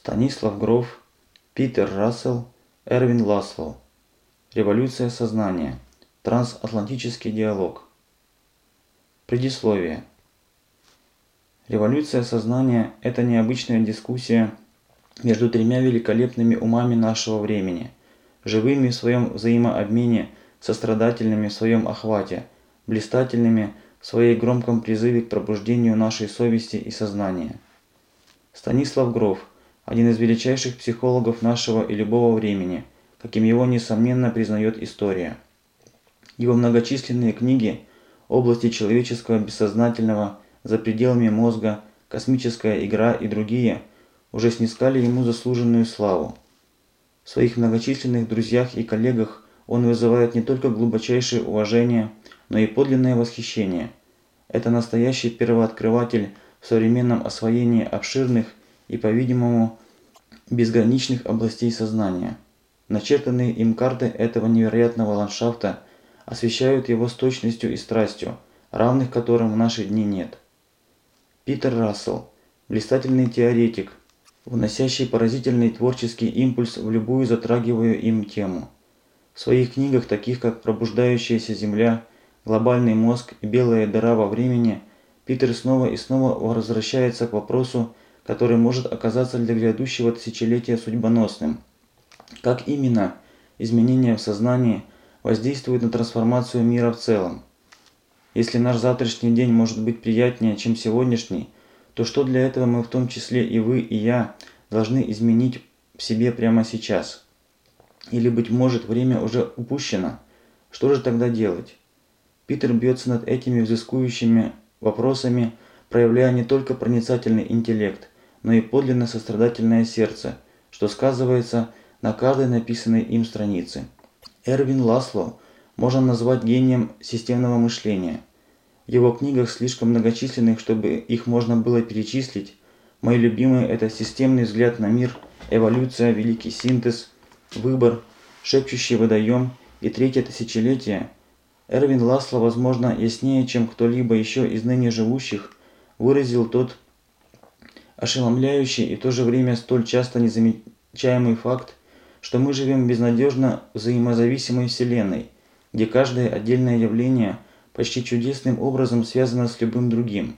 Станислав Гров, Питер Рассел, Эрвин Ласлоу. Революция сознания. Трансатлантический диалог. Предисловие. Революция сознания – это необычная дискуссия между тремя великолепными умами нашего времени, живыми в своем взаимообмене, сострадательными в своем охвате, блистательными в своей громком призыве к пробуждению нашей совести и сознания. Станислав Гров – один из величайших психологов нашего и любого времени, каким его несомненно признает история. Его многочисленные книги «Области человеческого бессознательного», «За пределами мозга», «Космическая игра» и другие уже снискали ему заслуженную славу. В своих многочисленных друзьях и коллегах он вызывает не только глубочайшее уважение, но и подлинное восхищение. Это настоящий первооткрыватель в современном освоении обширных и, по-видимому, безграничных областей сознания. Начертанные им карты этого невероятного ландшафта освещают его с точностью и страстью, равных которым в наши дни нет. Питер Рассел, блистательный теоретик, вносящий поразительный творческий импульс в любую затрагиваемую им тему. В своих книгах, таких как «Пробуждающаяся Земля», «Глобальный мозг» и «Белая дыра во времени», Питер снова и снова возвращается к вопросу который может оказаться для грядущего тысячелетия судьбоносным. Как именно изменения в сознании воздействуют на трансформацию мира в целом? Если наш завтрашний день может быть приятнее, чем сегодняшний, то что для этого мы в том числе и вы, и я должны изменить в себе прямо сейчас? Или, быть может, время уже упущено? Что же тогда делать? Питер бьется над этими взыскующими вопросами, проявляя не только проницательный интеллект, но и подлинно сострадательное сердце, что сказывается на каждой написанной им странице. Эрвин Ласло можно назвать гением системного мышления. В его книгах слишком многочисленных, чтобы их можно было перечислить. Мои любимые – это «Системный взгляд на мир», «Эволюция», «Великий синтез», «Выбор», «Шепчущий водоем» и «Третье тысячелетие». Эрвин Ласло, возможно, яснее, чем кто-либо еще из ныне живущих, выразил тот ошеломляющий и в то же время столь часто незамечаемый факт, что мы живем в безнадежно взаимозависимой Вселенной, где каждое отдельное явление почти чудесным образом связано с любым другим.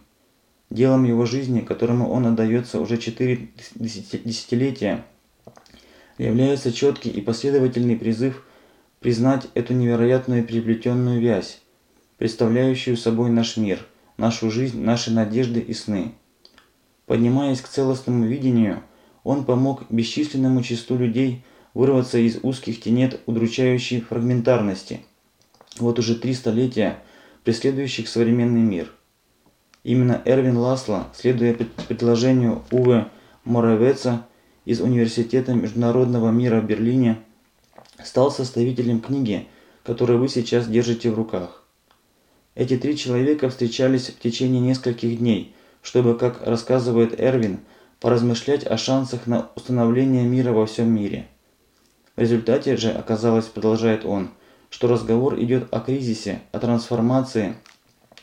Делом его жизни, которому он отдается уже четыре десятилетия, является четкий и последовательный призыв признать эту невероятную переплетенную вязь, представляющую собой наш мир, нашу жизнь, наши надежды и сны. Поднимаясь к целостному видению, он помог бесчисленному числу людей вырваться из узких тенет удручающей фрагментарности, вот уже три столетия преследующих современный мир. Именно Эрвин Ласло, следуя предложению Уве Моровеца из Университета международного мира в Берлине, стал составителем книги, которую вы сейчас держите в руках. Эти три человека встречались в течение нескольких дней – чтобы, как рассказывает Эрвин, поразмышлять о шансах на установление мира во всем мире. В результате же оказалось, продолжает он, что разговор идет о кризисе, о трансформации,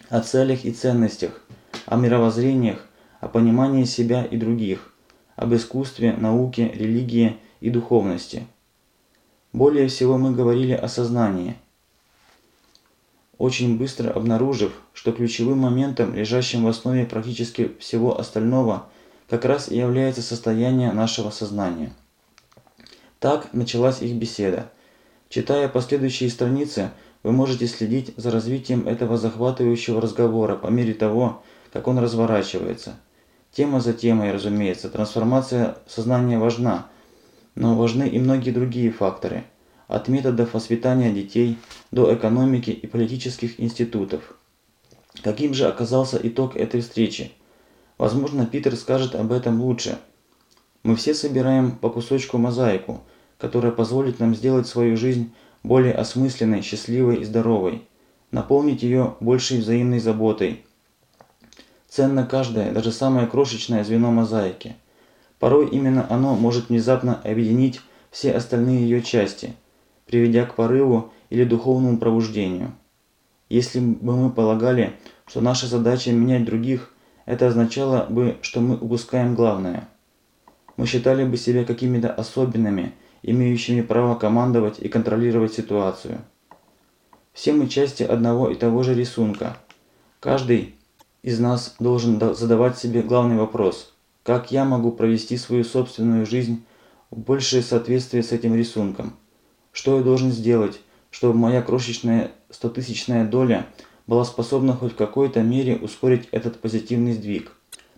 о целях и ценностях, о мировоззрениях, о понимании себя и других, об искусстве, науке, религии и духовности. Более всего мы говорили о сознании – очень быстро обнаружив, что ключевым моментом, лежащим в основе практически всего остального, как раз и является состояние нашего сознания. Так началась их беседа. Читая последующие страницы, вы можете следить за развитием этого захватывающего разговора по мере того, как он разворачивается. Тема за темой, разумеется, трансформация сознания важна, но важны и многие другие факторы – от методов воспитания детей до экономики и политических институтов. Каким же оказался итог этой встречи? Возможно, Питер скажет об этом лучше. Мы все собираем по кусочку мозаику, которая позволит нам сделать свою жизнь более осмысленной, счастливой и здоровой, наполнить ее большей взаимной заботой. Ценно каждое, даже самое крошечное звено мозаики. Порой именно оно может внезапно объединить все остальные ее части – приведя к порыву или духовному пробуждению. Если бы мы полагали, что наша задача менять других, это означало бы, что мы упускаем главное. Мы считали бы себя какими-то особенными, имеющими право командовать и контролировать ситуацию. Все мы части одного и того же рисунка. Каждый из нас должен задавать себе главный вопрос: как я могу провести свою собственную жизнь в большее соответствие с этим рисунком? Что я должен сделать, чтобы моя крошечная стотысячная доля была способна хоть в какой-то мере ускорить этот позитивный сдвиг?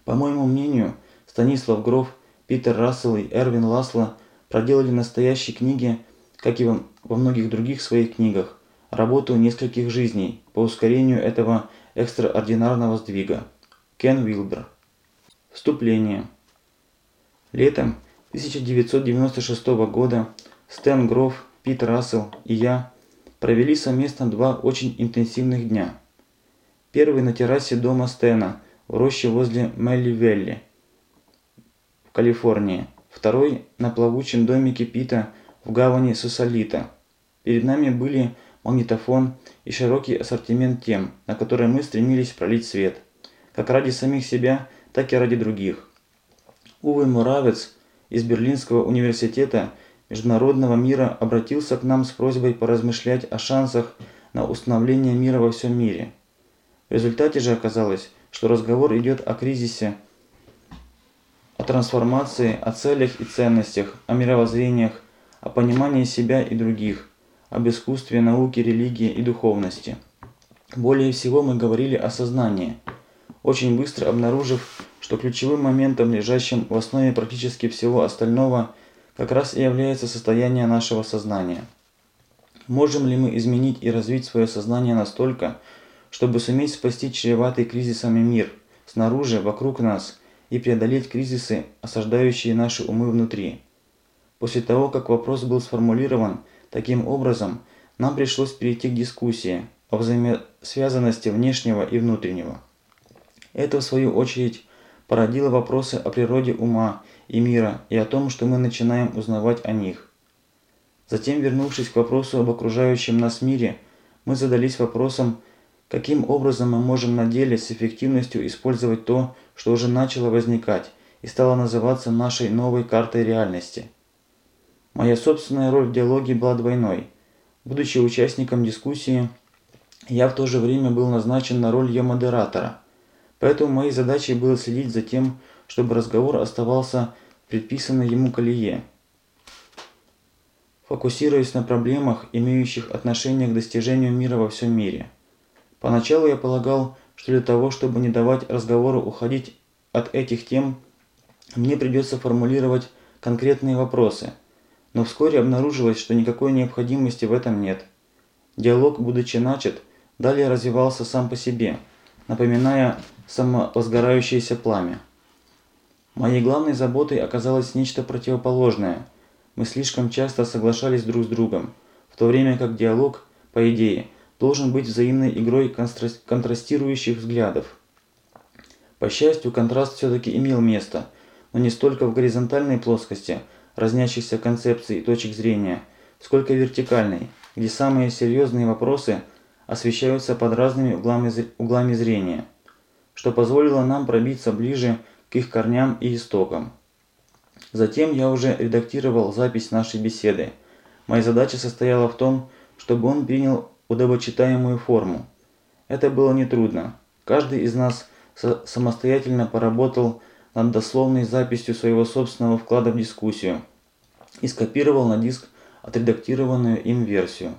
По моему мнению, Станислав Гров, Питер Рассел и Эрвин Ласло проделали настоящие книги, как и во многих других своих книгах, работу нескольких жизней по ускорению этого экстраординарного сдвига. Кен Уилбер. Вступление. Летом 1996 года Стэн Гроф, Пит Рассел и я провели совместно два очень интенсивных дня. Первый на террасе дома Стэна в роще возле Мелли-Велли в Калифорнии. Второй на плавучем домике Пита в гавани Сусалита. Перед нами были магнитофон и широкий ассортимент тем, на которые мы стремились пролить свет, как ради самих себя, так и ради других. Увы Муравец из Берлинского университета международного мира обратился к нам с просьбой поразмышлять о шансах на установление мира во всем мире. В результате же оказалось, что разговор идет о кризисе, о трансформации, о целях и ценностях, о мировоззрениях, о понимании себя и других, об искусстве, науке, религии и духовности. Более всего мы говорили о сознании, очень быстро обнаружив, что ключевым моментом, лежащим в основе практически всего остального, как раз и является состояние нашего сознания. Можем ли мы изменить и развить свое сознание настолько, чтобы суметь спасти чреватый кризисами мир, снаружи, вокруг нас, и преодолеть кризисы, осаждающие наши умы внутри? После того, как вопрос был сформулирован, Таким образом, нам пришлось перейти к дискуссии о взаимосвязанности внешнего и внутреннего. Это, в свою очередь, породило вопросы о природе ума и мира и о том, что мы начинаем узнавать о них. Затем, вернувшись к вопросу об окружающем нас мире, мы задались вопросом, каким образом мы можем на деле с эффективностью использовать то, что уже начало возникать и стало называться нашей новой картой реальности – Моя собственная роль в диалоге была двойной. Будучи участником дискуссии, я в то же время был назначен на роль ее модератора. Поэтому моей задачей было следить за тем, чтобы разговор оставался предписанной ему колее. Фокусируясь на проблемах, имеющих отношение к достижению мира во всем мире. Поначалу я полагал, что для того, чтобы не давать разговору уходить от этих тем, мне придется формулировать конкретные вопросы – но вскоре обнаружилось, что никакой необходимости в этом нет. Диалог, будучи начат, далее развивался сам по себе, напоминая самовозгорающееся пламя. Моей главной заботой оказалось нечто противоположное. Мы слишком часто соглашались друг с другом, в то время как диалог, по идее, должен быть взаимной игрой контрастирующих взглядов. По счастью, контраст все-таки имел место, но не столько в горизонтальной плоскости – разнящихся концепций и точек зрения, сколько вертикальной, где самые серьезные вопросы освещаются под разными углами, углами зрения, что позволило нам пробиться ближе к их корням и истокам. Затем я уже редактировал запись нашей беседы. Моя задача состояла в том, чтобы он принял удобочитаемую форму. Это было нетрудно. Каждый из нас самостоятельно поработал над дословной записью своего собственного вклада в дискуссию и скопировал на диск отредактированную им версию.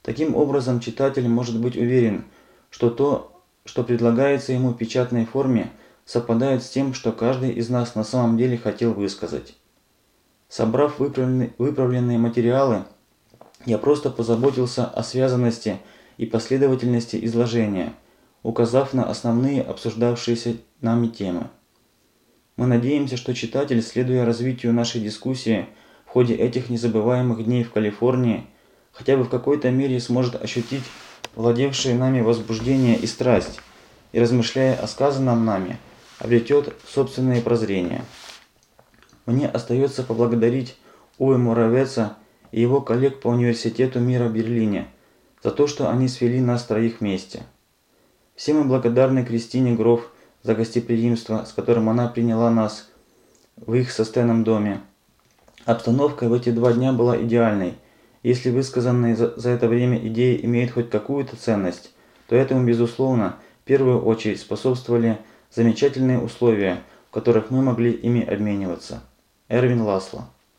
Таким образом, читатель может быть уверен, что то, что предлагается ему в печатной форме, совпадает с тем, что каждый из нас на самом деле хотел высказать. Собрав выправленные, материалы, я просто позаботился о связанности и последовательности изложения, указав на основные обсуждавшиеся нами темы. Мы надеемся, что читатель, следуя развитию нашей дискуссии в ходе этих незабываемых дней в Калифорнии, хотя бы в какой-то мере сможет ощутить владевшие нами возбуждение и страсть, и размышляя о сказанном нами, обретет собственные прозрения. Мне остается поблагодарить Уве Муравеца и его коллег по Университету мира Берлине за то, что они свели нас троих вместе. Все мы благодарны Кристине Гроф за гостеприимство, с которым она приняла нас в их со доме. Обстановка в эти два дня была идеальной. Если высказанные за, это время идеи имеют хоть какую-то ценность, то этому, безусловно, в первую очередь способствовали замечательные условия, в которых мы могли ими обмениваться. Эрвин Ласло